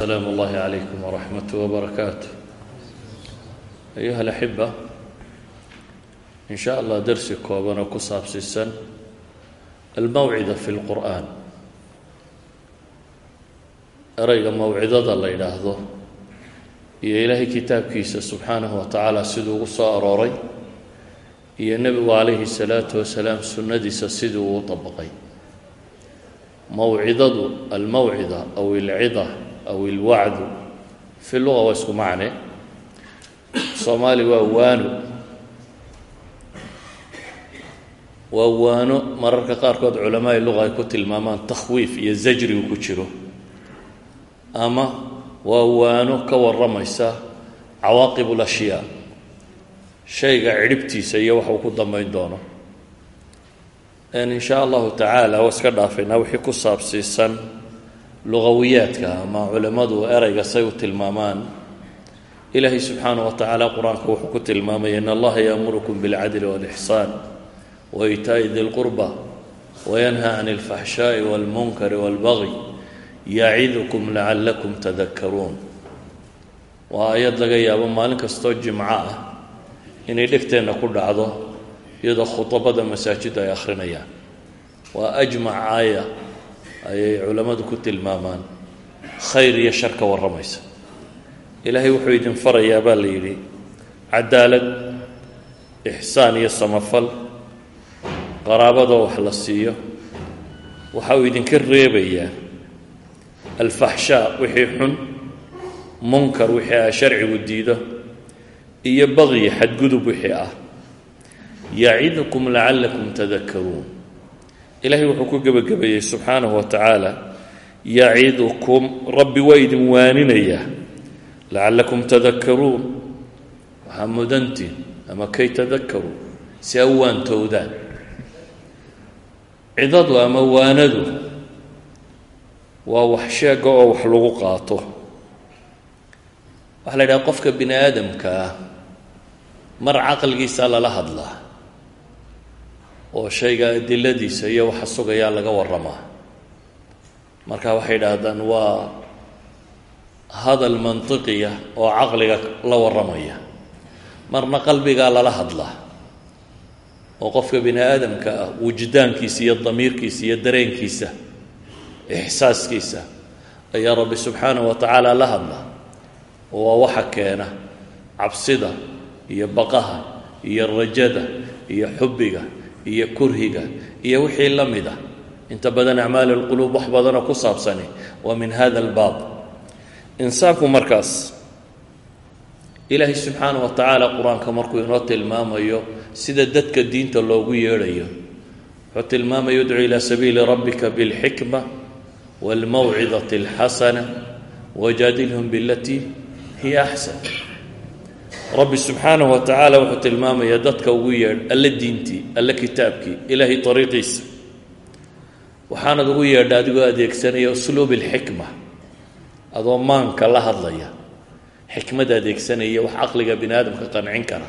السلام الله عليكم ورحمة وبركاته أيها الأحبة إن شاء الله درسي كوبana ku saabsiisan almawcida fi اlqur'an ereyga mawcidada la yidhaahdo iyo ilaahay kitaabkiisa subxaanahu wa tacaala siduu ugu soo arooray iyo nebigu calayhi الsalaatu wasalaam sunnadiisa siduu uu dabaqay mawcidadu almawcida aw ilcida aw ilwacdu fi luga waa isku macne soomaali waa waano waa waano mararka qaarkood culamaai luga ay ku tilmaamaan takhwiif iyo zajrigu ku jiro ama waa waano ka warramaysa cawaaqib ulashyaa shayga cidhibtiisa iyo waxuu ku dambayn doono in shaa allahu tacaala waa iska dhaafaynaa lugawiyaadka ama culimmadu ereyga say u tilmaamaan ilaahay subxaanah wa tacaala qur'aanka wuxuu ku tilmaamaya in allaha yaamurukum bilcadli walixsaan wa itaa'i di lqurba wayanha can alfaxshaa'i walmunkari walbagyi yacidukum lacallakum tadakaruun waa ayad laga yaabo maalin kastoo jimco ah inay dhegteenna ku dhacdo iyadoo khudabada masaajidda ay akhrinayaan. Waa ajmac aaya ayay culammadu ku tilmaamaan khayr iyo shar ka warramaysa. Ilaahay wuxuu idin farayaa baa la yidhi cadaalad ixsaan iyo samafal qaraabadoo wax la siiyo waxa uu idinka reebayaa. Alfaxshaa wixii xun munkar wixii ah sharcigu diido iyo baqyi xadgudub wixii ah. Yacidukum lacallakum tadakaruun ilaahay wuxuu ku gebagabeeyey subxaanahu wa tacaala yacidukum rabbi waa idin waaninayaa lacallakum tadakaruun waxaa mudantiin ama kay tadakaruun si a waantowdaan. Cidadu ama waanadu waa wax sheega oo wax lagu qaato. Waxaa la yidhaha qofka bini aadamka ah mar caqligiisa lala hadlaa oo shayga adiladiisa iyo waxa sugayaa laga warramaa marka waxay idhaahdaan waa hadal mantiqiya oo caqliga la warramaya. Marna qalbigaa lala hadlaa oo qofka bini aadamka ah wujdaankiisa iyo damiirkiisa iyo dareenkiisa ixsaaskiisa ayaa rabbi subxaanahu wa tacaala la hadlaa oo waa waxa keena cabsida iyo baqaha iyo rajada iyo xubbiga iyo kurhiga iyo wixii la mid a inta badan acmaali lquluub wax badanoo ku saabsani waa min hada albaab. Insaanku markaas ilaahay subxaanah wa tacaala qur'aanka markuu inoo tilmaamayo sida dadka diinta loogu yeedhayo wuxuu tilmaamaya udcu ilaa sabiili rabbika bilxikma wاlmawcidati اlxasana wajaadilhum bilatii hiya axsan rabbi subxaanahu wa wuxuu tilmaamayaa dadka ugu yeedh alle diintii alle kitaabkii ilaahay ariiqiisa waxaanad ugu yeedha adigoo adeegsanaya usluub alxikma adoo maanka la hadlaya. Xikmad adeegsanaya wax caqliga bini aadamka qancin kara.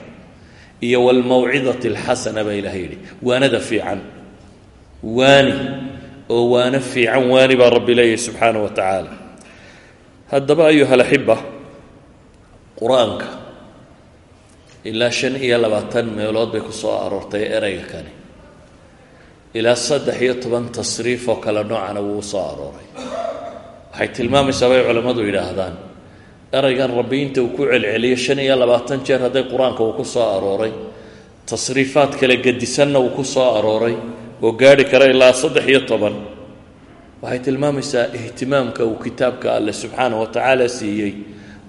Iyo walmawcidati alxasana baa ilahay yidhi waanada fiican. Waani oo waano fiican waani baa rabbi leeyahy subxaanahu wa haddaba ayuha alaxiba qur'aanka ilaa shan iyo labaatan meelood bay ku soo aroortay ereyga kani. Ilaa saddex iyo toban tasriif oo kale noocana wuu soo arooray. Waxay tilmaamaysaa bay culammadu yidhaahdaan. Ereygan rabbi inta uu ku celceliyo shan iyo labaatan jeer hadday qur'aanka uu ku soo arooray tasriifaad kale gedisanna uu ku soo arooray oo gaarhi kara ilaa saddex iyo toban. Waxay tilmaamaysaa ihtimaamka uu kitaabka alle subxaanah wa tacaala siiyey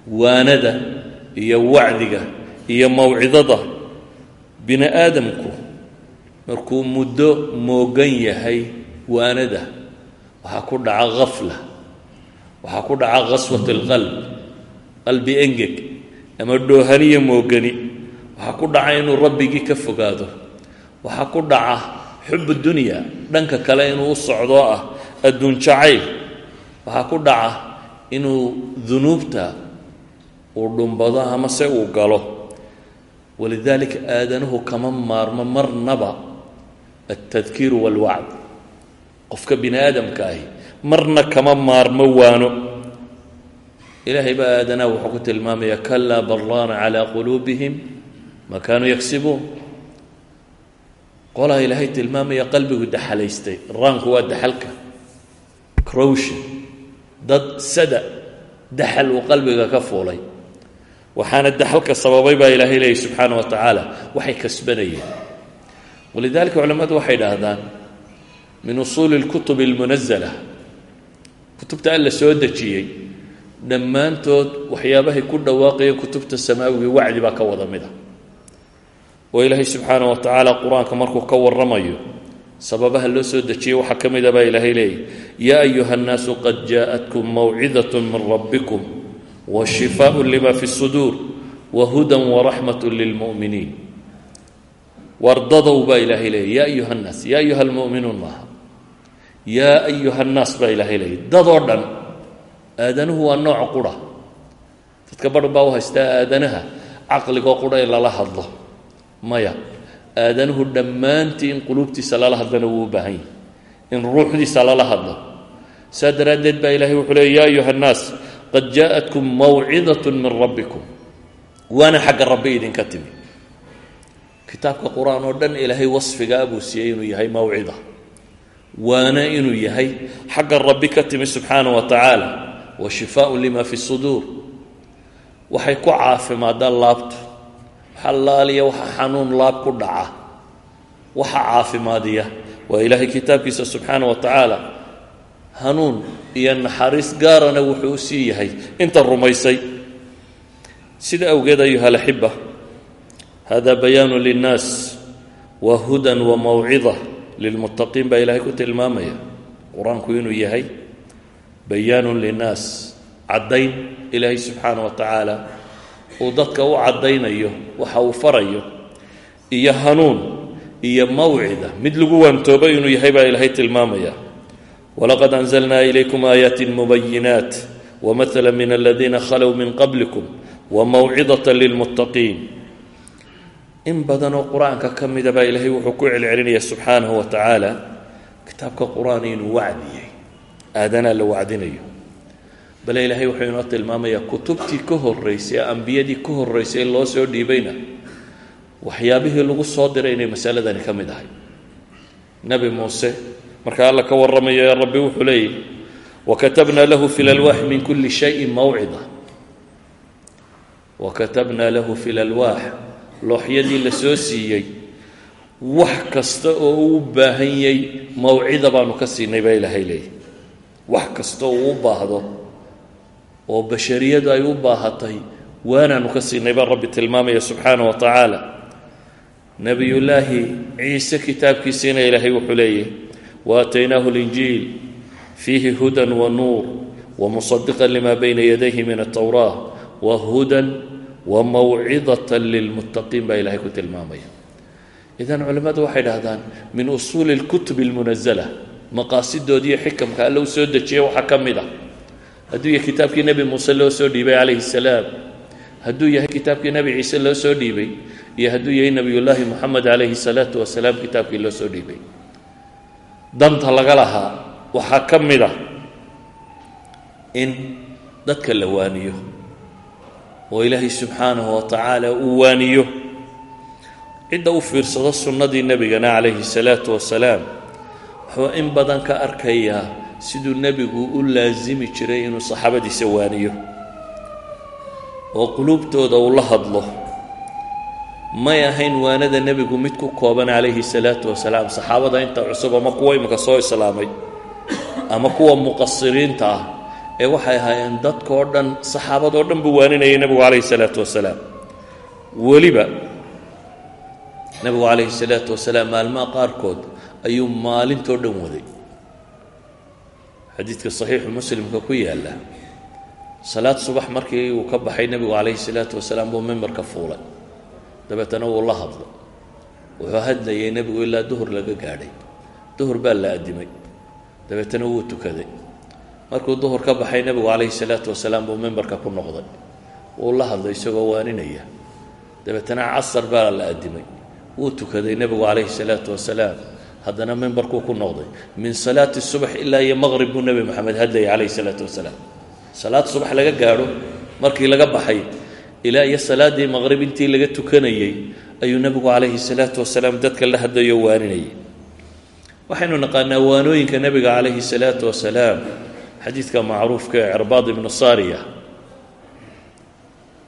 waanada iyo wacdiga iyo mawcidada bini aadamku markuu muddo moogan yahay waanada waxaa ku dhaca khafla waxaa ku dhaca khaswat alqalb qalbi engeg ama dhoohaniyo moogani waxaa ku dhaca inuu rabbigii ka fogaado waxaa ku dhaca xub dunya dhanka kale inuu u socdoo ah adduun jacayl waxaa ku dhaca inuu dunuubta uu dhumbado ama se uu galo walidaalika aadanuhu kama maarmo marnaba altadkiiru walwacd qofka bini aadamka ahi marna kama maarmo waano ilaahay baa aadanaha wuxuu ku tilmaamaya kalaa baraana calaa quluubihim ma kaanuu yagsibuun qolaa ilaahay tilmaamaya qalbigu daxalaystay raanku waa daxalka crowsha dad sada daxal uu qalbiga ka fuulay waxaana daxalka sababay baa ilaahay leeyay subxaana wa tacaala waxay kasbanayeen walidalika culimmadu waxay idhaahdaan min usuuli اlkutub اlmunazala kutubta alla soo dejiyey dhammaantood waxyaabahay ku dhawaaqayeen kutubta samaawiga wacdi baa ka wada mid a oo ilaahay subxaana wa tacaala qur-aanka markuu ka waramayo sababaha loo soo dejiyey waxaa ka mid a baa ilaahay leeyay yaa ayuha اnnaasu qad jaaءatkum mawcidaة min rabbikum washifaaء lima fi الsuduur wahuda waraxmat lilmu'miniin wardadow baa ilaahay leeyay yaa ayuha nnaas yaa ayuha almu'minuun maaha yaa ayuha nnaas baa ilaahay leeyay dadoo dhan aadanuhu waa nooc qura dadka barh baa u haystaa aadanaha caqligoo qura in lala hadlo maya aadanuhu dhammaantii in quluubtiisa lala hadlana wuu u baahan yahy in ruuxdiisa lala hadlo saa daraaddeed baa ilahay wuxuu leeyay yaa ayuha nnaas qad jaaءatkum mawcidaة min rabbikum waana xagga rabbi idinka timi kitaabka qur-aan oo dhan ilaahay wasfigaa buu siiyey inuu yahay mawcida waana inuu yahay xagga rabbi ka timi subxaana wa tacaala wa shifaaءu lima fi suduur waxay ku caafimaadaan laabtu xalaaliya waxa xanuun laab ku dhaca waxa caafimaadiya waa ilaahay kitaabkiisa subxaana wa tacaala hanuun iyo naxariis gaarana wuxuu u sii yahay. Inta rumaysay. Sida awgeed ayuha alaxiba hada bayaanu linnaas wa hudan wa mawcida lilmuttaqiin baa ilaahay ku tilmaamaya. Qur'aanku inuu yahay bayaanun linnaas caddayn. Ilaahay subxaana wa tacaala uu dadka u caddaynayo waxa uu farayo iyo hanuun iyo mawcida. Mid lagu waantoobo inuu yahay baa ilaahay tilmaamaya walaqad anzalna ilaykum aayaati mubayinaat wamala min aladiina khalow min qablikum wamawcidata lilmuttaqiin in badanoo qur'aanka ka mida baa ilaahay wuxuu ku celcelinaya subxaanahu wa tacaala kitaabka qur'aan inuu wacdiyey aadanaa la wacdinayo bale ilaahay wuxuu inoo tilmaamayaa kutubtii ka horeysay ee ambiyadii ka horeysay loo soo dhiibayna waxyaabihii lagu soo diray marka alla ka warramayo ee rabbi wuxuu leeyahy wakatabna lahu fi lalwaax min kuli shayin mawcida wakatabna lahu fi lalwaax looxyadii la soo siiyey wax kasta oo uu baahan yay mawcida baanu ka siinay baa ilaahay leeyahy wax kasta oo u baahdo oo bashariyadu ay u baahatay waanaanu ka siinay baa rabbi tilmaamaya subxaana wa waataynaahu linjiil fiihi hudan wa nuur wamusadiqan lima bayna yadayhi min altowraa wa hudan wa mawcidata lilmuttaqiin baa ilahay ku tilmaamaya idan culimmadu waxay dhahdaan min usuuli اlkutub اlmunazala maqaasidoodiiyo xikamka alle u soo dejiyay waxaa ka mid a hadduu yahay kitaabkii nebi muuse loo soo dhiibay calayhi salaam hadduu yahay kitaabkii nebi ciise loo soo dhiibay iyo hadduu yahay nebiyullaahi moxamed calayhi salaatu wasalaam kitaabkii loo soo dhiibay danta laga lahaa waxaa ka mid a in dadka la waaniyo oo ilaahay subxaanahu wa tacaala uu waaniyo. Cidda u fiirsado sunnadii nebigana calayhi salaatu wasalaam wuxuu in badan ka arkayaa siduu nebigu u laasimi jiray inuu saxaabadiisa waaniyo. Oo quluubtooda uu la hadlo may ahayn waanada nebigu mid ku kooban calayhi salaatu wasalaam. Saxaabada inta cusub ama kuwa imika soo islaamay ama kuwa muqasiriinta ah ee waxay ahaayeen dadkao dhan saxaabadoo dhan buu waaninayay nebigu calayhi salaatu wasalaam. Weliba nebigu calayhi salaatu wasalaam maalmaha qaarkood ayuu maalintoo dhan waday. Xadiidka saxiixu muslimka ku yaalla salaad subax markii uu ka baxay nebigu calayhi salaatu wasalaam buu mimbarka fuulay dabeetana wuu la hadlo. Wuxuu hadlayay nebigu ilaa duhur laga gaadhay. Duhur baa la addimay. Dabeetana wuu tukaday. Markuu duhur ka baxay nebigu calayhi salaatu wasalaam buu mimbarka ku noqday. Wuu la hadlay isagoo waaninaya. Dabeetana casar baa la addimay. Wuu tukaday nebigu calayhi salaatu wasalaam. Haddana mimbarkuu ku noqday. Min salaati subax ilaa iyo maqrib buu nebi moxamed hadlayay calayhi salaatu wasalaam. Salaad subax laga gaadho markii laga baxay ilaa iyo salaaddii maqrib intii laga tukanayey ayuu nebigu calayhi salaatu wasalaam dadka la hadlayo waaninayay. Waxaynu naqaanaa waanooyinka nebiga calayhi salaatu wasalaam xadiidka macruufka ee cirbaad ibnu saariya.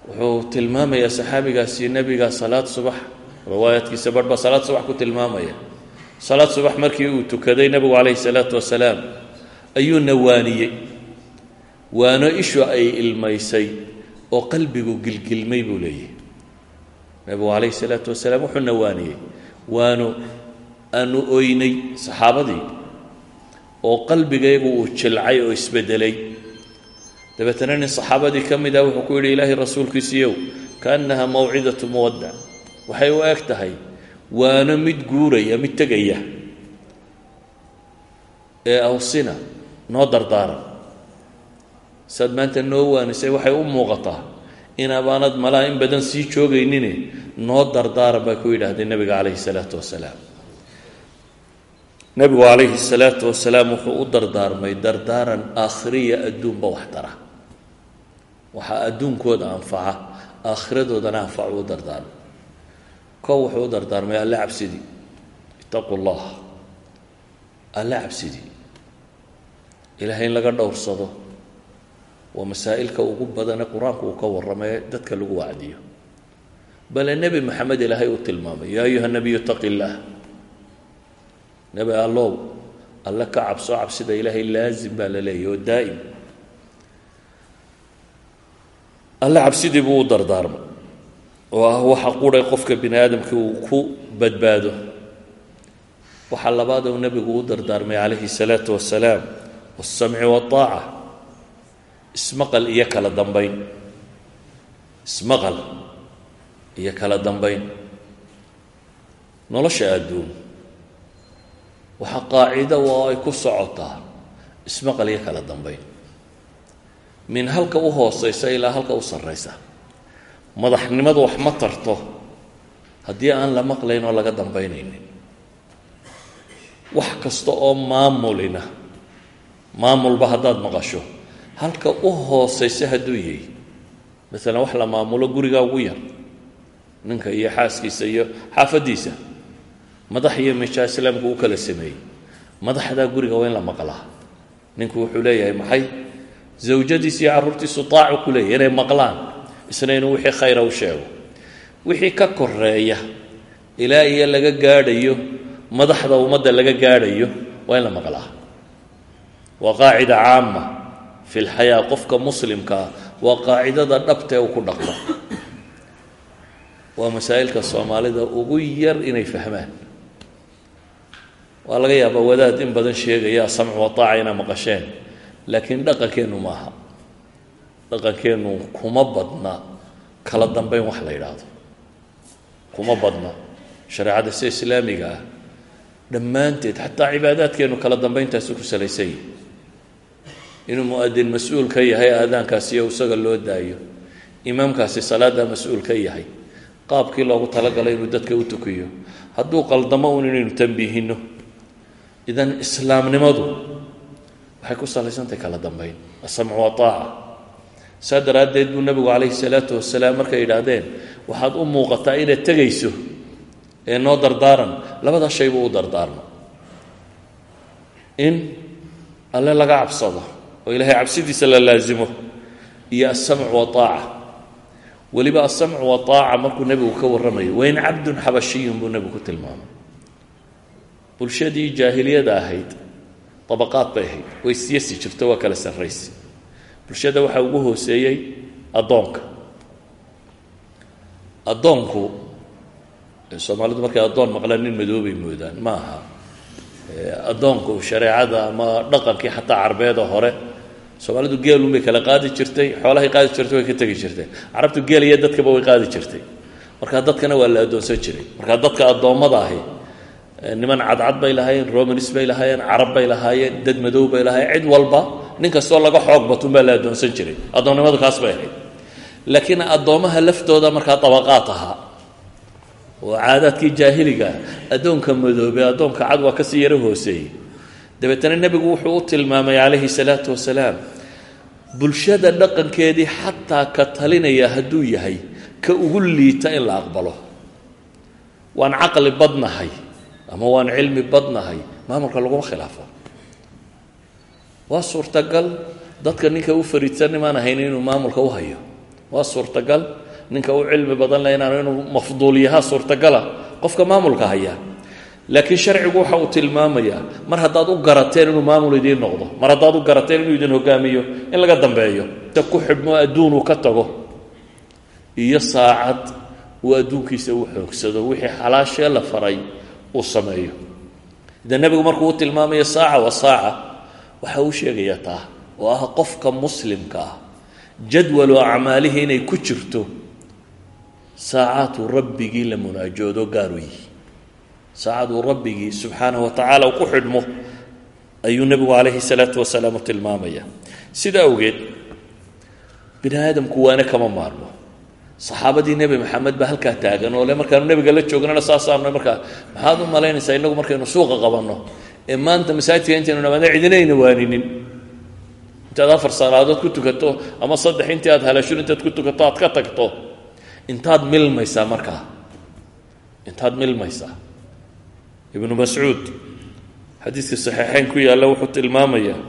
Wuxuu tilmaamayaa saxaabigaasi nebiga salaad subax riwaayaadkiisa barh salaad subax ku tilmaamaya. Salaad subax markii uu tukaday nebigu calayhi salaatu wasalaam ayuuna waaniyey. Waano ishu ay ilmaysay oo qalbigu gilgilmay buu leeyahy nebigu calayhi salaatu wasalaam wuxuuna waaniyey waano aanu oynay saxaabadii oo qalbigaygu uu jilcay oo isbedelay. Dabeetana nin saxaabadii ka mid ah wuxuu ku yidhi ilaahay rasuulkiisiiyow kaannaha mawcidatu muwaddac waxay u eg tahay waano mid guuraya mid tegaya ee awsina noo dardaaran saad maanta noo waanisay waxay u muuqataa inaabaanad malaa in badan sii joogaynine noo dardaaran bay ku yidhaahdeen nebiga calayhi salaatu wasalaam. Nebigu calayhi salaatu wasalaam wuxuu u dardaarmay dardaaran aakhiriya adduunba wax tara. Waxaa adduunkooda anfaca aakhiradoodana anfacu u dardaarmay kow wuxuu u dardaarmay alle cabsidii itaqu alle cabsidii ilaahay in laga dhowrsado waa masaa'ilka ugu badane qur'aanku ka warramay dadka lagu wacdiyo. Bale nebi maxamed ilaahay uu tilmaamay yaa ayuha nabiyu itaqi illaah nebi allow ka cabso cabsida ilaahay laazim baa la leeyahy daa'im. Alle cabsidii buu u dardaarmay oo ah qofka bini aadamkii uu ku badbaado. Waxaa labaad uu nebigu u dardaarmay calayhi salaatu wasalaam wasamci waaaca ismaqal iyo kala dambayn ismaqal iyo kala dambayn nolosha adduun. Waxaa qaacido oo ay ku socotaa ismaqal iyo kala dambayn min halka u hooseysa ilaa halka u sarraysa. Madaxnimadu wax ma tarto haddii aan la maqlayn oo laga dambaynaynin. Wax kasta oo maamulina maamulba haddaad maqasho halka u hooseysa hadduu yahay. Maalan wax la maamulo gurigaa ugu yar ninka iyo xaaskiisa iyo xaafaddiisa madax iyo meeshaa islaamku u kala sameeyey madaxdaa guriga waa in la maqlaa. Ninku wuxuu leeyahay maxay? Zawjadiisa iyo carruurtiisu taacu ku leeyahy inay maqlaan isna inuu wixii khayra u sheego. Wixii ka koreeya ilaa iyo laga gaadhayo madaxda ummadda laga gaadhayo waa in la maqlaa. Waa qaacida caama fi lxayaa qofka muslimkaa waa qaacidada dhabtee uu ku dhaqmo waa masaa'ilka soomaalida ugu yar inay fahmaan waa laga yaabaa wadaad in badan sheegaya samcu wataaca inaa maqasheen laakiin dhaqankeennu maaha dhaqankeennu kuma badna kala dambeyn wax la yidhaahdo kuma badna shareecada sida islaamiga ah dhammaanteed xataa cibaadaadkeennu kala dambeyntaasi ku salaysan yihi inuu mu'adin mas'uul ka yahay aadaankaasiyo isaga loo daayo. Imaamkaasi salaaddaa mas'uul ka yahay. Qaabkii loogu talagalay inuu dadka u tukiyo. Hadduu qaldamo un inaynu tambiihino idan islaamnimadu waxay ku salaysantahay kala dambeyn. Asamcu waaaca saa daraaddeed buu nebigu calayhi salaatu wasalaam markay yidhaahdeen waxaad u muuqataa inaad tegayso ee noo dardaaran. Labada shay buu u dardaarma in alle laga cabsado oo ilaahay cabsidiisa la laasimo iyo asamcu waaaca weliba asamcu waaaca markuu nebigu ka warramayo wain cabdun xabashiyun buu nebigu ku tilmaamay. Bulshadii jaahiliyada ahayd abaqaad bay ahayd way siyasi jirto waa kala sarraysi. Bulshada waxaa ugu hooseeyey addoonka. Addoonku soomaalidu markay addoon maqlaan nin madoobay moodaan ma aha. Addoonku shareecada ama dhaqankii xataa carbeeda hore soomaalidu geelunbay kala qaadi jirtay xoolahay qaadi jirtay way ka tegi jirtay. Carabtu geel iyo dadkaba way qaadi jirtay. Markaa dadkana waa la addoonsan jiray. Markaa dadka addoommada ahi niman cadcad bay lahaayeen romanis bay lahaayeen carab bay lahaayeen dad madow bay lahaayeen cid walba nin kastoo laga xoog batun baa la addoonsan jiray. Addoonnimadu kaas bay ahayd. Laakiin addoommaha laftooda markaa dabaqaad ahaa oo caadaadkii jaahiliga ah addoonka madoobe addoonka cad waa ka sii yaro hooseeyey dabeetana nebigu wuxuu u tilmaamay calayhi salaatu wasalaam bulshada dhaqankeedii xataa ka talinaya hadduu yahay ka ugu liita in la aqbalo. Waan caqli badnahay ama waan cilmi badnahay maamulka laguma khilaafo. Waa suurtagal dadka ninka u fariidsan imaan ahayn inuu maamulka u hayo. Waa suurtagal ninka u cilmi badan le inaanu inuu mafduulyahaa suurtagala qofka maamulka haya laakiin sharcigu waxa uu tilmaamayaa mar haddaad u garateen inuu maamul idiin noqdo mar haddaad u garateen inuu idin hogaamiyo in laga dambeeyo ku xidhmo adduunuu ka tago. Iyo saacad uu adduunkiisa u xoogsado wixii xalaashee la faray uu sameeyo. Ida nebigu markuu u tilmaamayo saaca wa saaca waxa uu sheegayaa taa oo ah qofka muslimka ah jadwalu acmaalihi inay ku jirto saacaaduu rabbigii la munaajoodo gaaru yihi saacaduu rabbigii subxaanahu wa tacaala ku xidhmo ayuu nebigu calayhi salaatu wasalaam tilmaamaya. Sida awgeed bini aadamku waana kama maarmo. Saxaabadii nebi maxamed baa halkaa taagan oo le markaanu nebiga la joognana saasaanu markaa maxaad u malaynaysaa innagu markaynu suuqa qabanno? Ee maanta masaajidka intaynu namaadna cidinayna waaninin. Intaad afar salaadood ku tukato ama saddex intii aad halashun intaad ku tukato aad ka tagto intaad milmaysaa markaa. Intaad milmaysaa ibnu mascuud xadiidka saxiixeyn ku yaalla wuxuu tilmaamayaa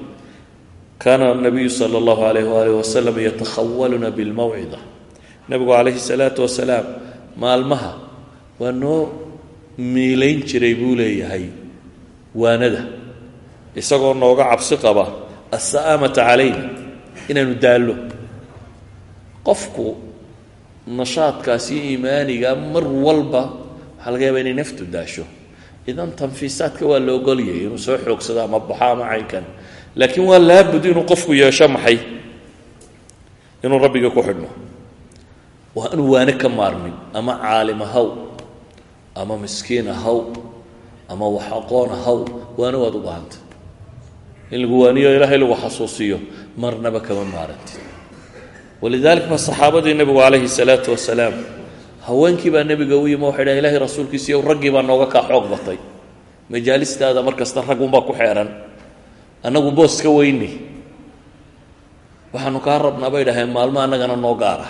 kaana nabiyu sala allahu alayh waalih wasalam yatakhawaluna bilmawcida nebigu calayhi salaatu wasalaam maalmaha waa noo miilayn jiray buu leeyahay waanada. Isagoo nooga cabsi qaba assa'aamata calayna inaanu daallo. Qofku nashaadkaasi iimaaniga mar walba waxaa laga yaabaa inay naftu daasho idan tanfiisaadka waa la ogolyay inuu soo xoogsado ama baxo ama caynkan. Laakiin waa laabud inuu qofku yeesho maxay? Inuu rabbiga ku xidhmo waa inuu waane ka maarmin ama caalim ahaw ama miskiin ahaw ama wax aqoon ahaw waana waad u baahantay. In lagu waaniyo ilaahay lagu xasuusiyo marnaba kama maarantid. Walidalik ba saxaabadii nebigu calayhi salaatu wasalaam haweenkii baa nebiga u yimi waxay dhaha ilahay rasuulkiisiiyo raggii baa nooga kaa xoog batay majaalistaada mar kasta raggunbaa ku xeehan annagu boos ka weyni. Waxaanu kaa rabnaa bay dhaheen maalmo annagana noo gaara.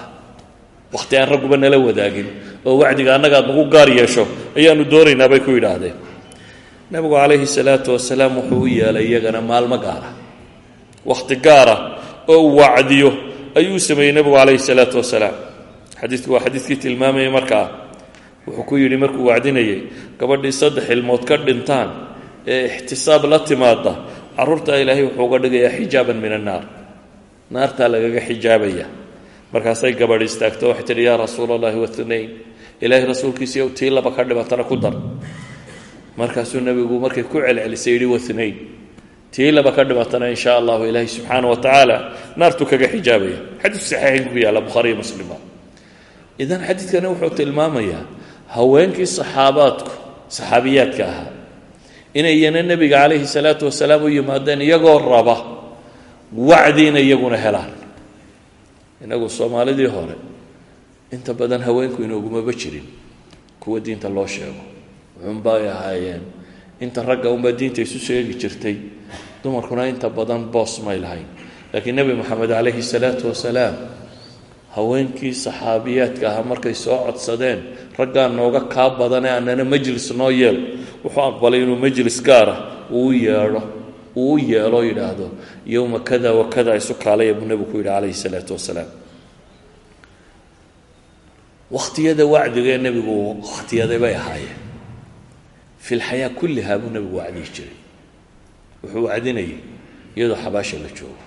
Wakhti aan ragguba nala wadaagin. Oo wacdiga annaga ad nagu gaar yeesho ayaanu doonaynaa bay ku yidhaahdeen. Nebigu calayhi salaatu wasalaam wuxuu u yeelay iyagana maalmo gaara. Wakhti gaara oo wacdiyo ayuu sameeyey nebigu calayhi salaatu wasalaam xadiidku waa xadiidkii tilmaamayay markaa. Wuxuu ku yidhi markuu wacdinayay gabadhii saddex ilmood ka dhintaan ee ixtisaab la timaada carruurtaa ilaahay wuxuu uga dhigayaa xijaaban min annaar naartaa lagaga xijaabaya. Markaasay gabadh istaagto waxay tihi yaa rasuula allahi watnayn ilaahay rasuulkiisiiyow tii laba ka dhimatana ku dar. Markaasuu nebigu markay ku celcelisay yidhi watnayn tii laba ka dhimatana in allahu ilaahay subxaana wa tacaala naartuu kaga xijaabaya. Xadiidku saxiixayn ku yaalla bukhaariyo muslima idan xadiidkani wuxuu tilmaamayaa haweenkii saxaabaadku saxaabiyaadka ahaa inayana nebiga calayhi salaatu wasalaam u yimaadeen iyagoo raba wacdi inay iyaguna helaan. Inagu soomaalidii hore inta badan haweenku inoogumaba jirin kuwa diinta loo sheego. Wuxuunbay ahaayeen inta ragga unbaa diinta isu sheegi jirtay dumarkuna inta badan boos may lahayn. Laakiin nebi moxamed calayhi salaatu wasalaam haweenkii saxaabiyaadka ahaa markay soo codsadeen raggaa nooga kaa badanee annana majlis noo yeel. Wuxuu aqbalay inuu majlis gaara uu yeedho uu u yeelo yidhaahdo yowma kada wa kada isu kaalaya buu nebigu ku yidhi calayhi salaatu wasalaam. Wakhtiyada wacdigee nebigu wakhtiyaday bay ahaayeen. Fi lxayaa kullihaa buu nebigu wacdiyi jiray. Wuxuu wacdinayay iyadoo xabaasha la joogo.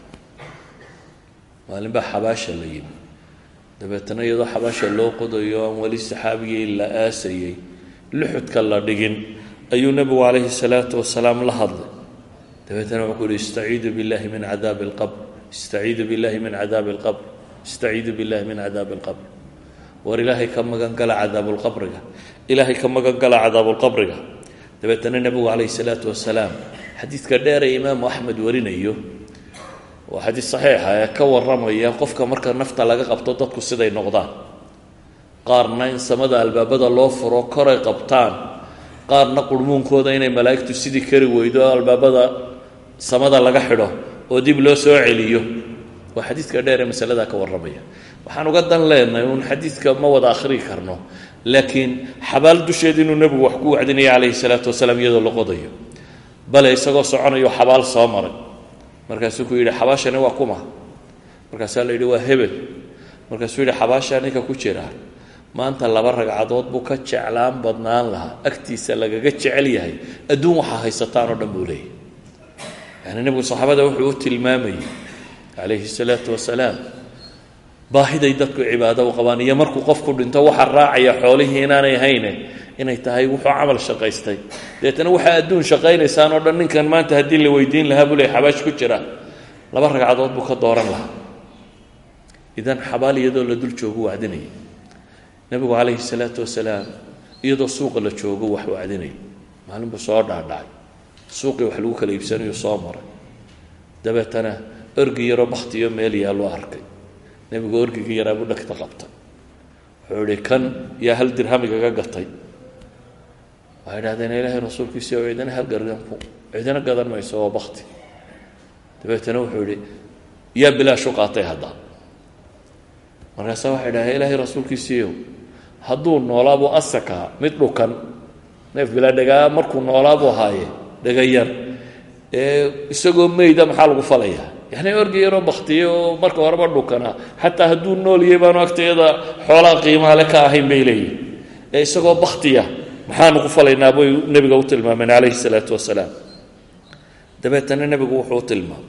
Maalin baa xabaasha la yimi dabeetana iyadoo xabaasha loo qodayo aan weli saxaabigii la aasayey luxudka la dhigin ayuu nebigu calayhi salaatu wasalaam la hadlay. Dabeetana wuxuu uhi istaciidu billahi min cadaabi alqabr istaciidu billahi min cadaabi alqabr istaciidu billahi min cadaabi alqabr. War ilaahay ka magan gala cadaabulqabriga ilaahay ka magan gala cadaabulqabriga dabeetana nebigu calayhi salaatu wasalaam xadiidka dheer ee imaamu axmed warinayo waa xadiid saxiixa ee ka warramaya qofka marka nafta laga qabto dadku siday noqdaan. Qaarna in samada albaabada loo furo koray qabtaan. Qaarna qurmuunkooda inay malaa'igtu sidii kari weydo oo albaabada samada laga xidho oo dib loo soo celiyo. Waa xadiidka dheer ee masaladaa ka warramaya. Waxaan uga dan leenahay uun xadiidka ma wada akhrii karno laakiin xabaal dusheed inuu nebigu wax ku wacdinaya calayhi salaatu wasalaam iyadoo la qodayo. Bale isagoo soconayo xabaal soo maray markaasuu ku yidhi xabaashani waa kuma. Markaasaa la yidhi waa hebel. Markaasuu yidhi xabaashaa ninka ku jiraa maanta laba ragcadood buu ka jeclaan badnaan lahaa. Agtiisa lagaga jecel yahay. Adduun waxaa haysataan oo dhan buu leeyahy yani nebigu saxaabada wuxuu u tilmaamayey calayhi salaatu wasalaam baahiday dadku cibaado u qabaan iyo markuu qofku dhinto waxaa raacaya xoolihii inaanay hayne inay tahay wuxuu camal shaqaystay. Deetana waxaa adduun shaqaynaysaan oo dhan ninkan maanta haddii la weydiin lahaa buu leey xabaash ku jira. Laba ragcadood buu ka dooran lahaa. Idan xabaal iyadoo la dul joogu wacdinayay nebigu calayhi salaatu wasalaam iyadoo suuqa la joogo wax wacdinayay maalin buu soo dhaadhacay. Suuqii wax lagu kala iibsanayu soo maray. Dabeetana orgi yaroo baktiyo meel yaallu arkay. Nebigu orgigii yaraabuu dhegta qabtay. Wuxuu ihi kan yaa hal dirhamigaga gatay waxay idhahdeen ilaahay rasuulkiisi oo cidina hal garganku cidina gadan mayso oo bakti dabeetana wuxuu yihi yaa bilaashu qaatay hadda. Markaasa waxay dhahdeen ilaahay rasuulkiisiiyo hadduu noolaabuu asakaa mid dhukan neef bilaa dhagaa markuu noolaabuu ahaaye dhagayar ee isagoo meyda maxaa lagu falayaa yani orgi yaroo baktiye oo marka horeba dhukana xataa hadduu nooliyay baanu agtayada xoolaa qiimaale ka ahayn bay leeyihiin ee isagoo baktiya maxaanu ku falaynaa bay nebiga u tilmaameen calayhi salaatu wasalaam. Dabeetana nebigu wuxuu u tilmaamay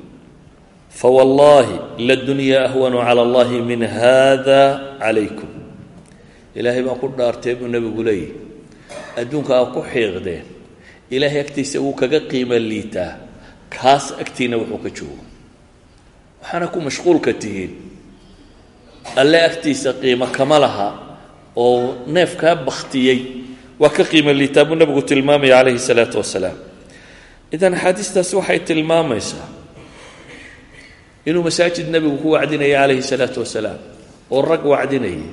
fawallaahi ladunyaa ahwanu cala allahi min hada calaykum. Ilaahay baan ku dhaartee buu nebigu leeyahy adduunka aa ku xiiqdeen ilaahay agtiisa wuu kaga qiimo liitaa kaas agtiina wuxuu ka joogo. Waxaana ku mashquulka tihiin alle agtiisa qiimo kama laha oo neefkaa baktiyey waa ka qiimo liitaa buu nebigu tilmaamaya calayhi salaatu wasalaam. Idan axaadiistaasi waxay tilmaamaysaa inuu masaajid nebigu ku wacdinayay calayhi salaatu wasalaam oo rag wacdinayay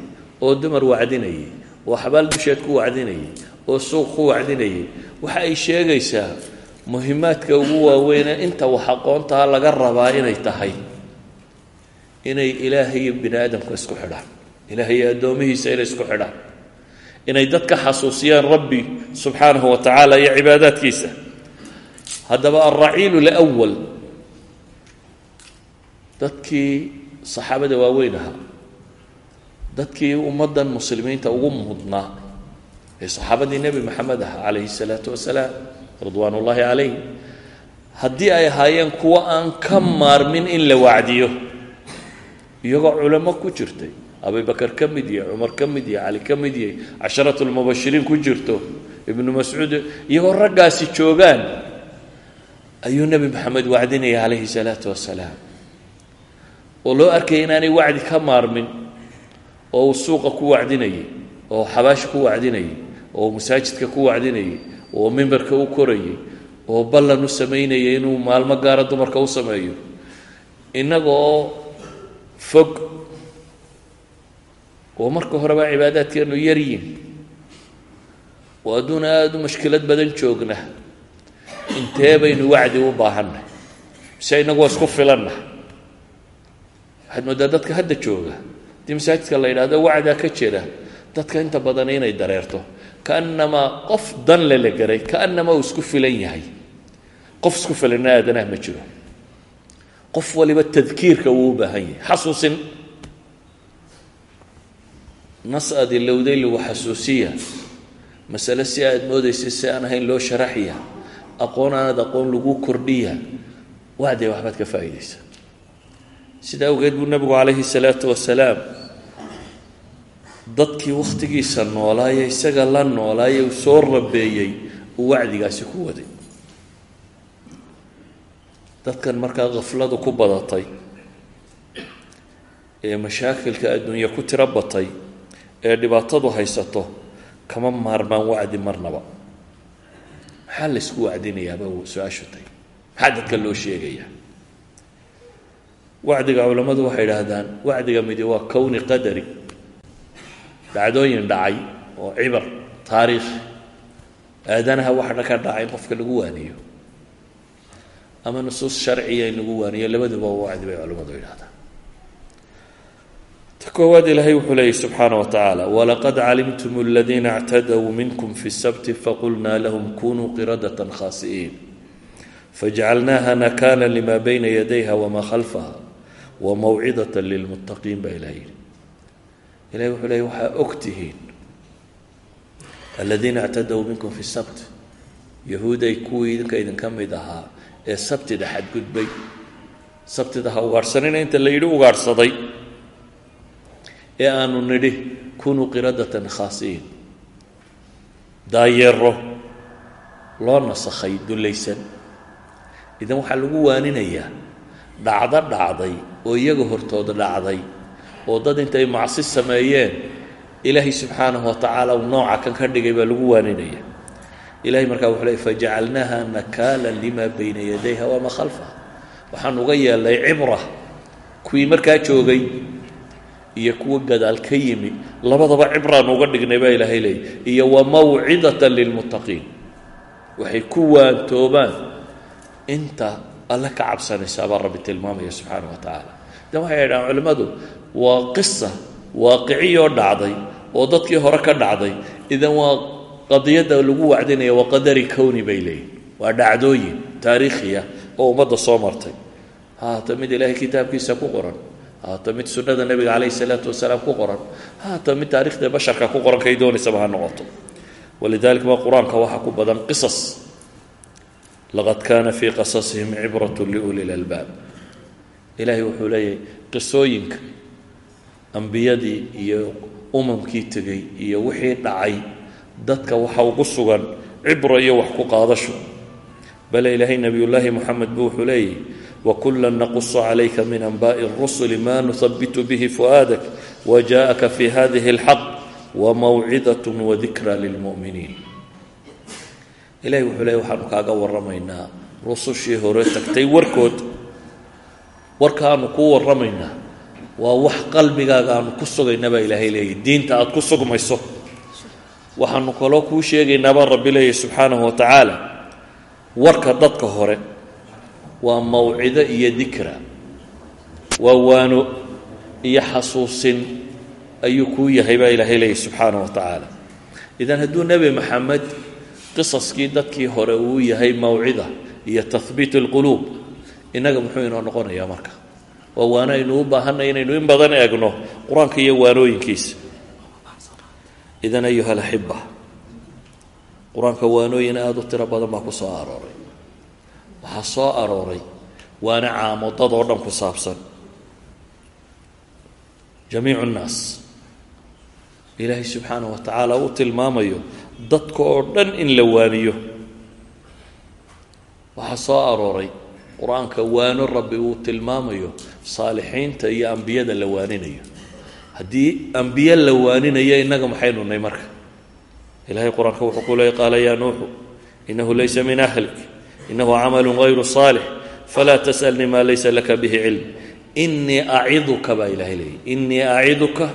oo dumar wacdinayay oo xabaal dusheed ku wacdinayay oo suuq ku wacdinayay. Waxa ay sheegaysaa muhimaadka ugu waaweyne inta wax aqoontaa laga rabaa inay tahay inay ilaahay bini aadamka isku xidhaan. Ilaahay iyo addoomihiisa inay isku xidhaan inay dadka xasuusiyaan rabbi subxaanahu wa tacaala iyo cibaadaadkiisa. Haddaba alraciilu lwal dadkii saxaabada waaweyn ahaa dadkii ummaddan muslimiinta ugu mudnaa ee saxaabadii nebi maxamed ahaa calayhi salaatu wasalaam ridwaan ullaahi calayh haddii ay ahaayeen kuwo aan ka maarmin in la wacdiyo iyagoo culamo ku jirtay abubakar ka mid yahay cumar ka mid yahay cali ka mid yahay casharatu lmubashiriin ku jirto ibnu mascuud iyagoo raggaasi joogaan ayuu nebi maxamed wacdinaya calayhi salaatu wasalaam. Oo loo arkaya inaanay wacdi ka maarmin oo uu suuqa ku wacdinayay oo xabaasha ku wacdinayay oo masaajidka ku wacdinayay oo mimbarka u korayay oo oo marka horeba cibaadaadkeenu yaryiin oo adduun aada u mashkilad badan joogna. Intee baynu wacdi u baahannahy mise inagu waa isku filanna? Waxaad mooddaa dadka hadda jooga. Haddii masaajidka la yidhahdo wacdaa ka jira. Dadka inta badan inay dareerto kaannamaa qof dan lala garay. Kaannamaa uu isku filan yahay. Qof isku filanna aadanaha ma jiro. Qof waliba tadkiirka wuu u baahan yahay. Xasuusin nas aad ilowday lagu xasuusiya. Masale si aad moodaysay si aan ahayn loo sharaxya aqoon aanaad aqoon lagu kordhiya. Wacdee waxbaad ka faa'iidaysa sida awgeed buu nebigu calayhi salaatu wasalaam dadkii wakhtigiisa noolaaye isaga la noolaaye uu soo rabeeyey uu wacdigaasi ku waday. Dadkan markaa khafladu ku badatay ee mashaakilka adduunya ku tiro batay ee dhibaatadu haysato kama maarmaan wacdi marnaba. Maxaa la ysku wacdinayaaba su'aashu tay maxaa dadka loo sheegayaa wacdiga culammadu waxay idhaahdaan wacdiga midi waa kowni qadari. Dhacdooyin dhacay oo cibar taariikh aadanaha waxa ka dhacay qofka lagu waaniyo. Ama nusuus sharciya in lagu waaniyo labaduba waa wacdi bay culammadu idhahdaan koowaad ilaahay wuxuu leeyay subxaana wa tacaala walaqad calimtum aladiina اctadw minkum fi sabti faqulnaa lahum kunuu qiradata khaasi'iin. Fajcalnaaha nakala lima bayna yadayha wama khalfaha wamawcidata lilmuttaqiin baa ilaha yidhi. Ilahay wuxuu leeyay waxaa og tihiin aladiina اctadw minkum fi sabt yahuuday kuwii idinka idinka mid ahaa ee sabtida xadgudbay sabtida ha ugaadhsanina inta la yidhi ugaadhsaday ee aanu nidhi kunuu qiradatan khaasi'iin daayeero loo nasakhay dullaysan idan waxaa lagu waaninayaa dhacdo dhacday oo iyaga hortooda dhacday oo dad intay macsi sameeyeen ilaahay subxaanahu wa tacaala uu nooca kan ka dhigay baa lagu waaninaya. Ilahay markaa wuxuu ley fajacalnaaha nakaala lima bayna yadayha wamaa khalfaha. Waxaan uga yeelnay cibra. Kuwii markaa joogay iyo kuwa gadaal ka yimi labadaba cibraan uga dhignay baa ilaahay leeyay. Iyo wa mawcidatan lilmuttaqiin. Waxay ku waantoobaan inta alle ka cabsanaysaa baa rabbi tilmaamaya subxaana wa tacaala dan waxay idhahaan culimmadu waa qisa waaqiciyoo dhacday oo dadkii hore ka dhacday. Idan waa qadiyadda lagu wacdinaya waa qadari kowni bay leeyihiin waa dhacdooyin taariikhiya oo ummadda soo martay. Haata mid ilaahay kitaabkiisa ku qoran haata mid sunnada nebiga calayhi salaatu wasalaam ku qoran haata mid taarikhda basharka ku qoran kay doonaysaba ha noqoto. Walidalik baa qur'aanka waxaa ku badan qisas. Laqad kaana fii qasasihim cibrat liuli lalbaab ilaahay wuxuu leeyahay qisooyinka ambiyadii iyo umamkii tegey iyo wixii dhacay dadka waxa ugu sugan cibro iyo wax ku qaadasho. Bale ilaahay nebiyullaahi moxamed buu wuxuu leeyahy wakula naqusu calayka min anbaءi الrusuli ma nuhabitu bihi fu'aadak wajaءaka fi hadihi اlxaq wamawcidaة wadikra lilmu'miniin ilahay wuxuu leey waxaanu kaaga waramaynaa rusushii hore tagtay warkood warkaanu kuu waramaynaa waa wax qalbigaaga aanu ku sugayna baa ilaahay leeyahy diinta aada ku sugmayso waxaanu kaloo kuu sheegaynaa baa rabbi leeyahy subxaanahu wa tacaala warka dadka hore waa mawcido iyo dikra. Waa waano iyo xasuusin ayuu kuu yahay baa ilaahay leeyahy subxaanahu wa tacaala. Idan hadduu nebi maxamed qisaskii dadkii hore uu yahay mawcida iyo tahbiit اlquluub innaga muxuu inoo noqonayaa marka? Waa waano aynu u baahanay inaynu in badan eegno qur'aanka iyo waanooyinkiisa. Idan ayuha alaxiba qur'aanka waanooyin aada u tiro badan baa ku soo arooray waxaa soo arooray waana caamo dad oo dhan ku saabsan. Jamiicu nnaas ilaahay subxaanah wa tacaala uu tilmaamayo dadka oo dhan in la waaniyo. Waxaa soo arooray qur'aanka waano rabbi uu tilmaamayo saalixiinta iyo ambiyada la waaninayo. Haddii ambiye la waaninayo innaga maxaynu nay marka? Ilahay qur'aanka wuxuu ku leey qaala yaa nuuxu inahu laysa min ahlik inahu camalu gayru saalix falaa tas'alnii maa laysa laka bihi cilm inii aciduka baa ilahay leeyay inii aciduka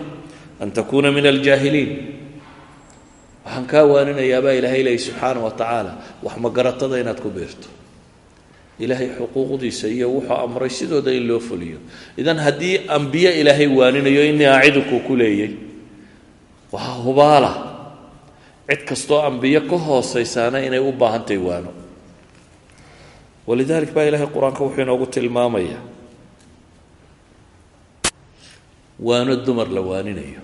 an takuuna min aljaahiliin waxaan kaa waaninayaabaa ilaahay leeyay subxaana wa tacaala wax magaratada inaad ku biirto ilaahay xuquuqdiisa iyo wuxuu amray sidooda in loo fuliyo idan haddii ambiye ilaahay waaninayo inii aciduku ku leeyay waxaa hubaala cid kastoo ambiye ka hoosaysaana inay u walidalik baa ilaahay qur'aanka wuxuu inoogu tilmaamaya waano dumar la waaninayo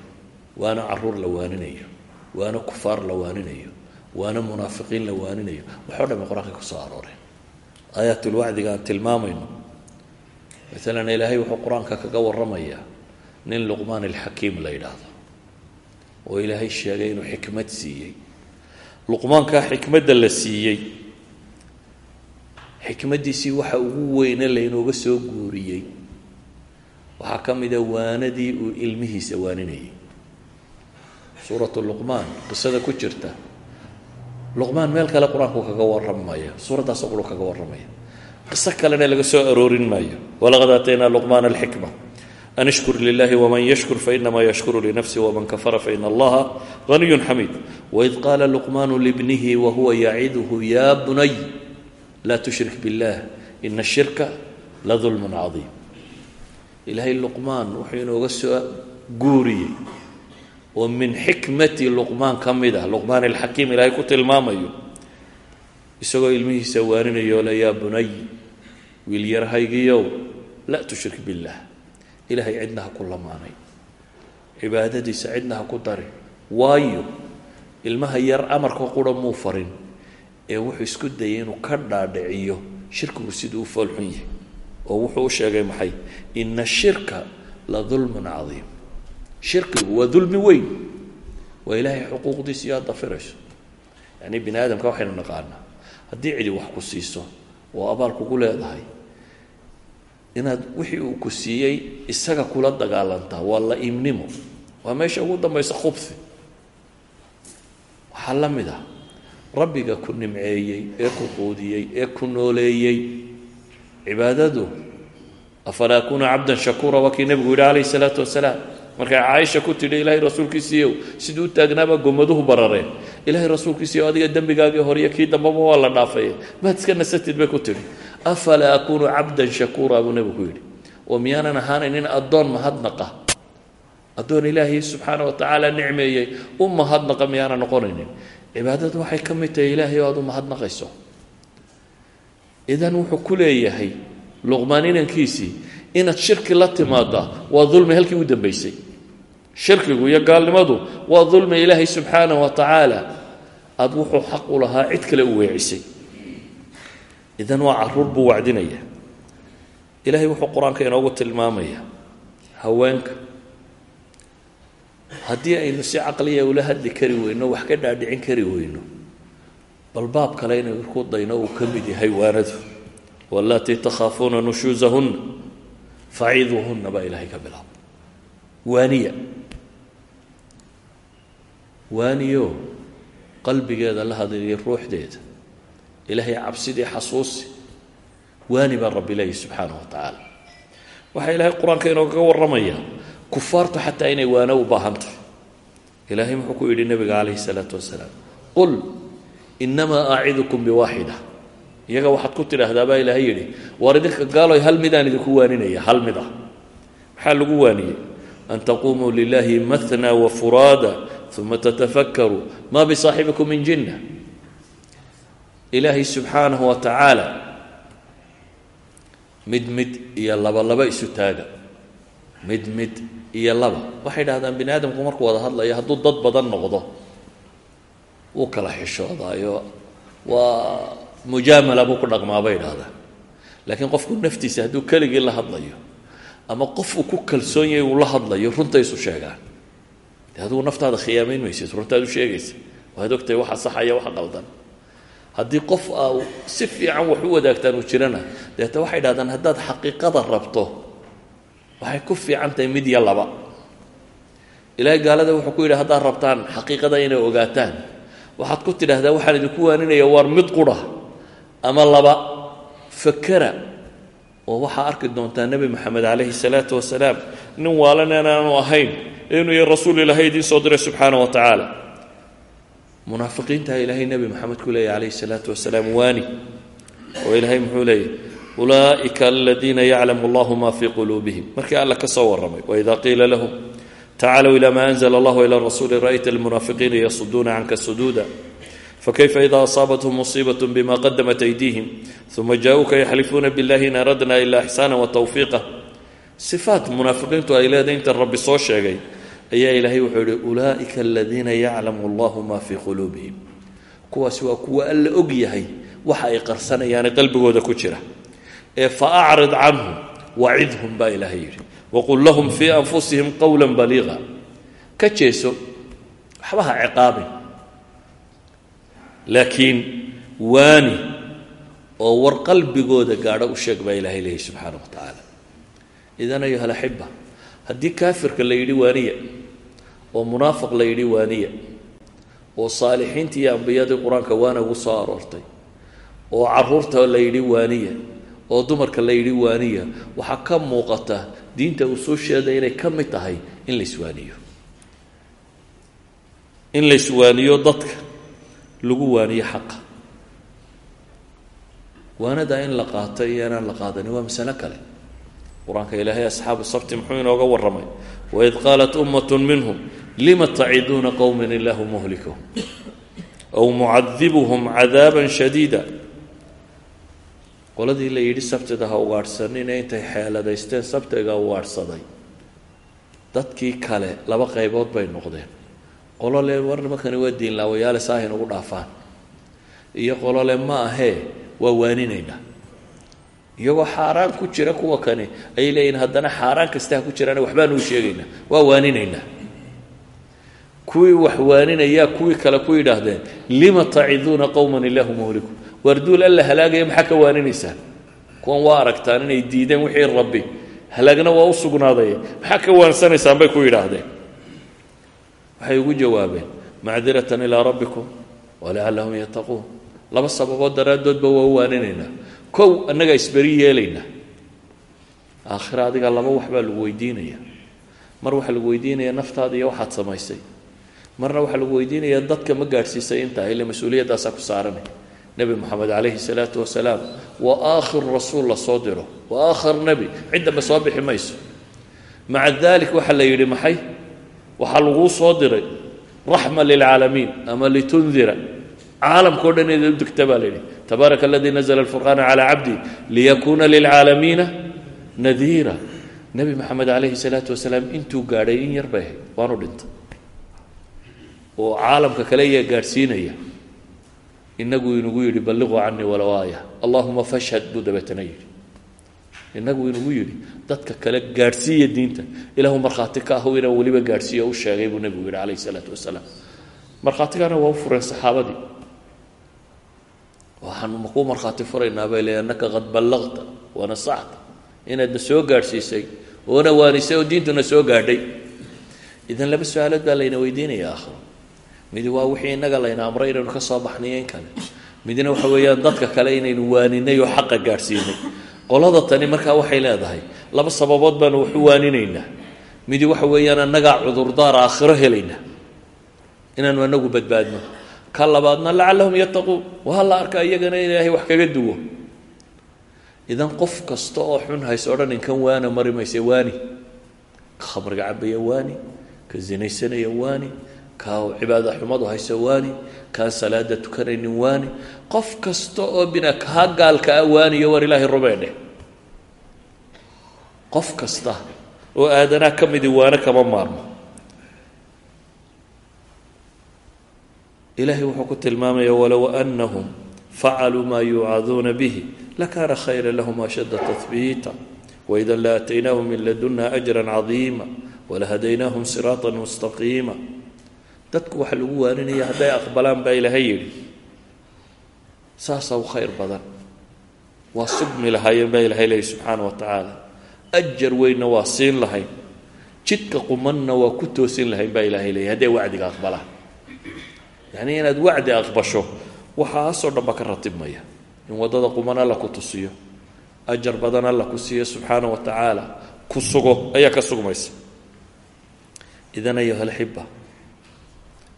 waano carruur la waaninayo waano kufaar la waaninayo waano munaafiqiin la waaninayo waxoo dhami qur'aanka ka soo arooreen aayaatulwacdiga aan tilmaamayno maalan ilaahay wuxuu qur'aanka kaga waramayaa nin luqmaan alxakiim la yidhaahdo oo ilaahay sheegay inuu xikmad siiyey luqmaankaa xikmadda la siiyey xikmaddiisii waxa ugu weyne laynooga soo guuriyey. Waxaa ka mida waanadii uu ilmihiisa waaninayay. Suuratu luqmaan qisada ku jirta. Luqmaan meel kale qur'aanku kaga warramaya suuraddaasoo quru kaga warramaya qiso kalena laga soo aroorin maayo. Walaqad aataynaa luqmaan alxikma. An ishkur lilahi wman yashkur fainama yashkuru linafsi wman kafara faina allaha haniyun xamiid waid qaala luqmaanu libnihi wahuwa yaciduhu ya bunay laa tushrik biاllah ina ashirka la dulmun cadiim ilaahay luqmaan wuxuu inooga soo guuriyey oo min xikmati luqmaan ka mid ah luqmaan alxakiim ilaahay ku tilmaamayo isagoo ilmihiisa waarinayo le yaa bunay wiil yarhaygiyow laa tushrik billaah ilaahay cidna ha ku lamaanay cibaadadiisa cidna waayo ilmaha yar amarka qura muu ee wuxuu isku dayay inuu ka dhaadhiciyo shirkigu siduu u foolxun yahay oo wuxuu u sheegay maxay? Ina ashirka la dulmun cadiim. Shirkigu waa dulmi weyn. Waa ilaahay xuquuqdiisa iyo aad dafirayso yacni bini aadamka waxaynu naqaanaa haddii cidi wax ku siiso oo abaal kugu leedahay. Inaad wixii uu ku siiyey isaga kula dagaalantaa waa la imnimo. Waa meesha ugu dambaysa khubsi. Waxaa la mid ah rabbiga ku nimceeyey ee ku quudiyey ee ku nooleeyey. Cibaadadu afalaa akuna cabdan shakuura waa kii nebigu yidhi calayhi salaatu wasalaam. Markay caaisha ku tidhi ilaahay rasuulkiisiiyow siduu u taagnaaba gomaduhu barareen ilaahay rasuulkiisiiyo adiga dembigaagii horiyo kii dambaba waa la dhaafay maad iska nasatid bay ku tidhi. Afalaa akunu cabdan shakuura buu nebigu ku yidhi. Oo miyaanan ahaanaynin addoon mahadnaqa addoon ilaahay subxaana wa tacaala nicmeeyey u mahadnaqa miyaanan noqonaynin cibaadadu waxay ka mid tahay ilaahay oo aad u mahadnaqayso idan wuxuu ku leeyahay luqmaan inankiisii inaad shirki la timaada waa dulmi halkii u dambaysay shirkigu iyo gaalnimadu waa dulmi ilaahay subxaana wa tacaala. Aada wuxuu xaq u lahaa cid kale u weecisay. Idan waa carruur buu wacdinaya. Ilahay wuxuu qur'aanka inoogu tilmaamaya haweenka haddii aynu si caqliya ula hadli kari weyno wax ka dhaadhicin kari weyno bal baab kale inaynu ku dayno uu ka mid yahay waanadu. Walatii takhaafuuna nushuusahunna faciduuhunna baa ilaahay ka bilaaba waaniya. Waaniyo qalbigeeda la hadliya ruuxdeeda. Ilaahay cabsidii xasuusi. Waani baa rabbi leeyahy subxaana wa tacaala waxaa ilaahay qur'aanka inoogaga warramaya kufaartu xataa inay waano u baahan tahay ilaahay ku yidhi nebiga calayhi salaatu wasalaam qul inamaa acidukum biwaaxida iyaga waxaad ku tidhaahdaa baa yidhi waar idinka hal midaan idinku waaninaya hal mid ah. Lagu waaniyey? An taquumuu lilahi matna wafuraada uma tatafakkaruu ma bisaaxibikum min jinna. Ilaahay subxaanahu wa tacaala mid mid iyo laba laba isu taaga. Mid mid iyo laba. Waxay dhahdaan bini aadamku markuu wada hadlayo hadduu dad badan noqdo wuu kala xishoodaayo waa mujaamala buu ku dhaqmaa bay idhahdaan laakiin qofku naftiisa hadduu keligii la hadlayo ama qof uu ku kalsoon yahay uu la hadlayo runta isu sheegaan. De adigu naftaada khiyaamayn maysid runtaad u sheegaysa waad ogtahay waxa saxaya waxa qaldan. Haddii qof aa si fiican wax u wadaagtaan uu jirana deeta waxay dhahdaan haddaad xaqiiqada rabto waxay ku fiican tahay mid iyo laba. Ilaahay gaalada wuxuu ku yidhi haddaad rabtaan xaqiiqada inay ogaataan waxaad ku tidhaahdaa waxaan idinku waaninaya waar mid qura ama laba. Fakera oo waxaa arki doontaa nebi moxamed calayhi salaatu wasalaam nin waalan inaanu ahayn inuu iyo rasuul ilaahay idiin soo diray subxaana wa tacaala. Munaafiqiintaa ilaahay nebi moxamed ku leeyahy calayhi salaatu wasalaam waani oo ilaahay muxuu leeyahy ulaaئika aladiina yaclamu allahu ma fii quluubihim markii alla ka soo warramay waida qiila lahum tacaaluu ila ma anzla allahu ila rasuuli ra'yta almunaafiqiina yasuduuna canka suduuda fakayfa ida asaabathum musiibaة bima qadamat aydiihim uma jaaءuuka yaxlifuuna biاllahi in aradna ila ixsaana watawfiiqa sifaat munaafiqiintu ay leedahay inta rabbi soo sheegay ayaa ilaahay wuxuu yihi ulaa'ika aladiina yaclamu allahu ma fii quluubihim kuwaasi waa kuwa alla og yahay waxa ay qarsanayaane qalbigooda ku jira ee faacrid canhum wacidhum baa ilaahay yidhi. Waqul lahum fii anfusihim qowla baliiqa ka jeeso waxba ha ciqaabin laakiin waani u sheeg baa ilaahay leeyahy subxaana wa tacaala. Idan ayuha alaxiba haddii kaafirka la yidhi waaniya oo munaafiq la yidhi waaniya oo saalixiintii iyo ambiyadii qur'aanka waana ugu soo aroortay oo carruurta la yidhi waaniya oo dumarka la yidhi waaniya waxaa ka muuqata diinta usuusheeda inay ka mid tahay in la iswaaniyo. In la iswaaniyo dadka lagu waaniyo xaqa. Waanada in la qaato iyo la qaadani waa masalo kale. Qur'aanka ilaahay asxaabu sabti muxuu inooga warramay waid qaalat ummat minhum lima taciduuna qowman ilaahu muhlikuhum aw mucadibuhum cadaaba shadiida qoladii la yidhi sabtida ha ugaadhsanina intay xeeladaysteen sabtiga ugaadhsaday dadkii kale laba qaybood bay noqdeen qolo war nimankani waa diinlaawayaale saaha inugu dhaafaan iyo qolo le ma ahee waa waaninaynaa iyagoo xaaraan ku jira kuwa kani ayay leeyihiin haddana xaaraan kasta ku jiraan waxbaanu u sheegaynaa waa waaninaynaa kuwii wax waaninayaa kuwii kale ku yidhaahdeen lima taciduuna qowman ilaahu muhliku waarduul alla halaagaya maxaa ka waaninaysaan kuwan waa aragtaan inay diideen wixii rabbi. Halaagna waa u sugnaaday maxaa ka waansanaysaan bay ku yidhaahdeen? Waxay ugu jawaabeen macdiratan ilaa rabbikum walacallahum yattaquun. Laba sababood daraaddoodba waa u waaninaynaa kow annagaa isberi yeelaynaa aakhira adiga laba wax baa lagu weydiinaya. Mar waxaa lagu weydiinaya naftaada iyo waxaad samaysay. Marna waxaa lagu weydiinaya dadka ma gaadhsiisay intaa ile mas'uuliyaddaasaa ku saaranay nebi moxamed calayhi salaatu wasalaam waa aakhir rasuul la soo diro waa aakhir nebi ciddaba soo bixi mayso. Maca dalik waxaa la yidhi maxay? Waxaa laguu soo diray raxma lilcaalamiin ama litundira. Caalamkao dhan inaad u degta baa la yidhi tabaaraka aladii nazla alfurqaana calaa cabdi liyakuuna lilcaalamiina nadiira. Nebi maxamed calayhi salaatu wasalaam intuu gaadhay in yar bay ahayd waanu dhintay. Oo caalamka kale ayaa gaadhsiinaya inagu inugu yidhi balliquu canii walow aaya fashhad buu dabeetana yidhi. Inagu inugu yidhi dadka kale gaadhsiiya diinta. Ilaahu markhaati ka ahu inaan weliba gaadhsiiyo u sheegay buu nebigu yidhi calayhi salaatu wasalaam. Markhaatigana waa u fureen saxaabadii. Waxaanu makuu markhaati furaynaa bay leey annaka qad ballaqta wanasacta inaadna soo gaadhsiisay oona waanisay oo diintuna soo gaadhay. Idan laba su'aalood layna weydiinaya aakhiro midi waa wixii innaga layna amray inaynu ka soo baxnayo in kale. Midna waxa weeyaan dadka kale inaynu waaninay oo xaqa gaadhsiinay. Qolada tani markaa waxay leedahay laba sababood baanu wax u waaninaynaa midi waxa weeyaan annagaa cudurdaar aakhiro helaynaa inaanu anagu badbaadno. Ka labaadna lacallahum yattaquun waa la arkaa iyagana ilaahay wax kaga duwo. Idan qof kasta oo xun hayse odhan inkan waana mari mayse waani. Ka khamriga cabaya waani. Ka zinaysanaya waani ka cibaada xumadu hayse waani kaan salaada tukanaynin waani. Qof kasta oo bina kaa gaalka ah waaniyo war ilaahay rumeedhe qof kasta oo aadanaa ka midi waano kama maarmo. Ilahay wuxuu ku tilmaamaya walow anahum facaluu maa yuucaduuna bihi lakaana khayra lahum ashadda tahbiita waida laataynaahum min laduna ajra cadiima walahadaynaahum siraata mustaqiima dadku waxa lagu waaninaya hadday aqbalaan baa ilaahay yidhi. Saasaa u khayr badan. Waa sugmi lahaayeen baa ilahay leeyi subxaana wa tacaala. Ajar weynna waa siin lahayn. Jidka qumanna waa ku toosin lahayn baa ilaahay leeyahy hadday wacdiga aqbalaan. Yacnii inaad wacdi aqbasho waxaasoo dhan ka ratibmaya in waddada quman alla ku tusiyo ajar badan alla ku siiyo subxaana wa tacaala ku sugo ayaa ka sugmaysa. Idan ayuha alxiba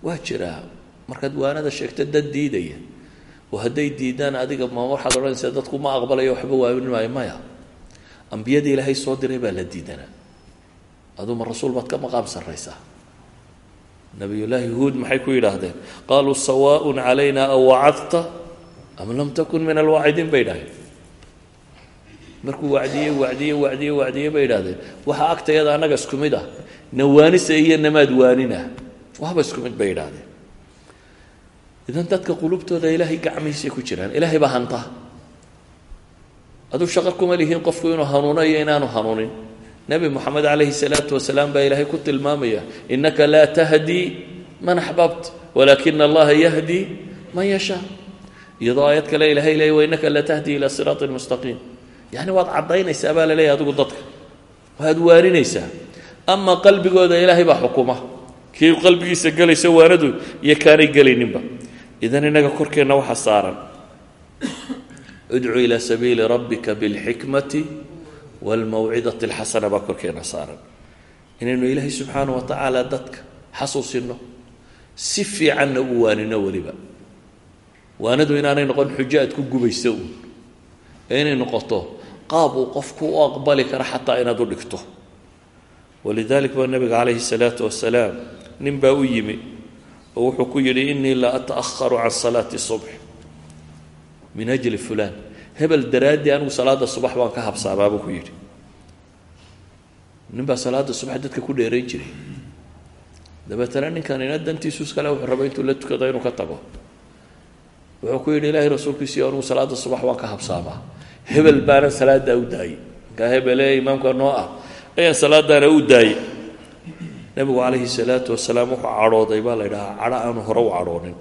waa jiraa markaad waanada sheegto dad diidaya. Oo hadday diidaan adiga ma waxaad odhanaysaa dadku ma aqbalayo waxba waanin maayo maya. Ambiyadii ilaahay soo diray baa la diidanaa. Aduma rasuul baad ka maqaam sarraysaa. Nabiyullaahi huud maxay ku yidhaahdeen? Qaaluu sawaaءun calayna aw am lam takun min alwaacidiin bay idhahdeen markuu wacdiyey wacdiye wacdiye wacdiye bay idhahdeen waxaa agtayada annaga isku mid ah. Nawaanisa iyo namaad waanina waxba isku mid bay idhahdeen idan dadka qulubtooda ilaahay gacmihiisay ku jiraan ilaahay baa hanta. Aduu shaqo kuma lihiin qofku inuu hanuuno iyo inaanu hanuunin. Nebi moxamed calayhi salaatu wasalaam baa ilaahay ku tilmaamaya innaka laa tahdii man axbabt walaakina allaha yahdii man yashaa. Iyadoo aayad kale ilahay leey wa innaka la tahdii ilaa siraatin mustaqiim. Yacni waad caddaynaysaa baa la leeyahy adigu dadka. Waad waaninaysaa ama qalbigooda ilaahay baa xukuma kii qalbigiisa gelaysa waanadu iyo kaanay gelayninba idan innaga korkeenna waxaa saaran. Idcu ilaa sabiili rabbika bilxikmati waalmawcidati alxasana baa korkeenna saaran. Inaynu ilaahay subxaana wa tacaala dadka xasuusino si fiicanna u waanino weliba. Waanadu inaanay noqon xujo aad ku gubayso uun. Inay noqoto qaab uu qofku u aqbali karo xataa inaad u dhigto. Walidalik baa nabiga calayhi salaatu wasalaam nin baa u yimi oo wuxuu ku yidhi inii la ata'aharu can salaati subx min ajli fulaan. Hebel daraaddii anigu salaada subax baan ka habsaamaa buu ku yidhi. Nin baa salaada subax dadka ku dheerayn jiray. Dabeetana ninkanina dantiisu iskale wuxuu raba intuu la tukado inuu ka tago. Wuxuu ku yidhi ilaahay rasuulkiisiiyo anigu salaada subax waan ka habsaamaa hebel baana salaadaa u daayey markaa hebele imaamka noo ah ayaan salaadaana u daayey nabigu calayhi salaatu wasalaam wuxuu cadhooday baa la ydhahaa cadho aanu hore u cadhoonin.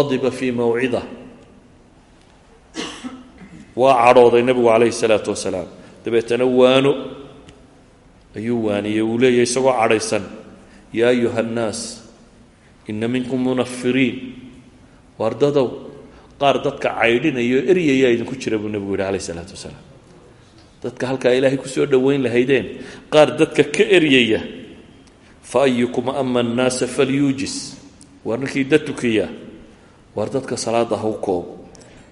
Adiba fii mawcida waa cadhooday nabigu calayhi salaatu wasalaam. Dabeetana waano ayuu waaniyey uu leeyahy isagoo cadhaysan yaa ayuha annaas ina minkum munafiriin. Waardadow qaar dadka caydhinayo eryayaa idinku jira buu nebigu yidhi calayh isalaatu wasalaam. Dadka halkaa ilaahay ku soo dhoweyn lahaydeen qaar dadka ka eryaya fa ayukum ama annaasa falyuujis waar ninkii dad waar dadka salaada ha u koobo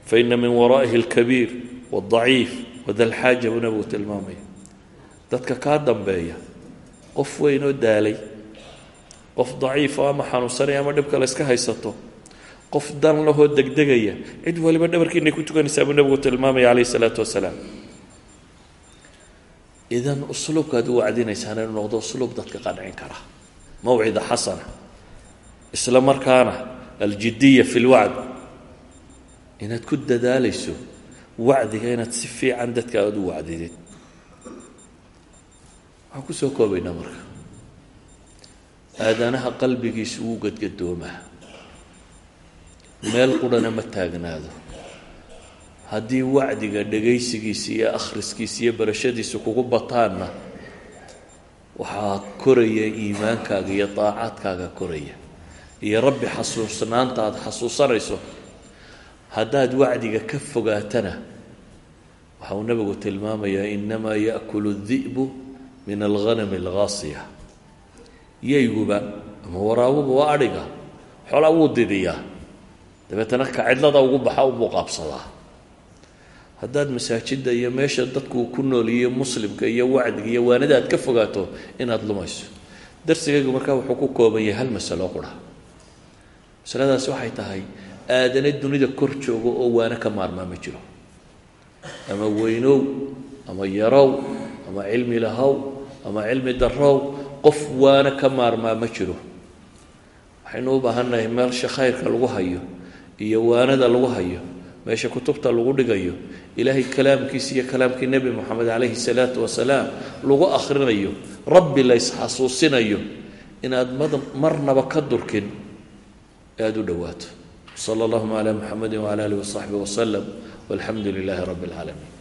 fa ina min waraa'ihi alkabiir waadaciif wadalxaaja buu nebigu tilmaamaya dadka kaa dambeeya qof weyn daalay qof daciifo ama xanuunsanaya ama dhibka la yska haysato qof dan lahoo degdegaya cid waliba dhabarkiinay ku tukanaysaa buu nebigu tilmaamaya calayhi isalaatu wasalaam idan usluubkaad u wacdinaysaan inuu noqdo usluub dadka qancin kara. Mawcida xasana isla markaana aljidiya fi lwacd. Inaad ku dadaalayso wacdiga inaad si fiican dadka aada u wacdidid. Waxaan ku soo koobaynaa marka. Aadanaha qalbigiisu wuu gadgadoomaa. Meel qurhana ma taagnaado haddii wacdiga dhegaysigiisa iyo akhriskiisa iyo barashadiisa kugu bataanna waxaa koraya iimaankaaga iyo daacaadkaaga koraya. Iyo rabbi xasuusnaanta aada xasuusanayso haddaad wacdiga ka fogaatana waxa uu nabigu tilmaamayaa inamaa yaakulu di'bu min alghanami alghaasiya. Yayguba ama waraabuba waa adhiga xoolaa wuu didiyaa. Dabeetana ka cidlada ugu baxa unbuu qaabsadaa haddaad masaajidda iyo meesha dadku ku nooliyo muslimka iyo wacdiga iyo waanida aad ka fogaato inaad lumayso. Darsigaygu markaa wuxuu ku kooban yahay hal masalo qura masaladaasi waxay tahay aadane dunida kor joogo oo waano ka maarmaa ma jiro. Ama weynow ama yarow ama cilmi lahow ama cilmi darow qof waano ka maarmaa ma jiro. Waxaynu u baahannahay meelsha khayrka lagu hayo iyo waanada lagu hayo meesha kutubta lagu dhigayo ilaahay kalaamkiisa iyo kalaamkii nebi moxamed calayhi salaatu wasalaam lagu akhrinayo rabbi la ysxasuusinayo inaad mad marnaba ka durkin aada u dhowaato. Sala allahuma calaa muxamedi wcala alih wasaxbi waslem walxamdu lilaahi rabbi اlcaalamiin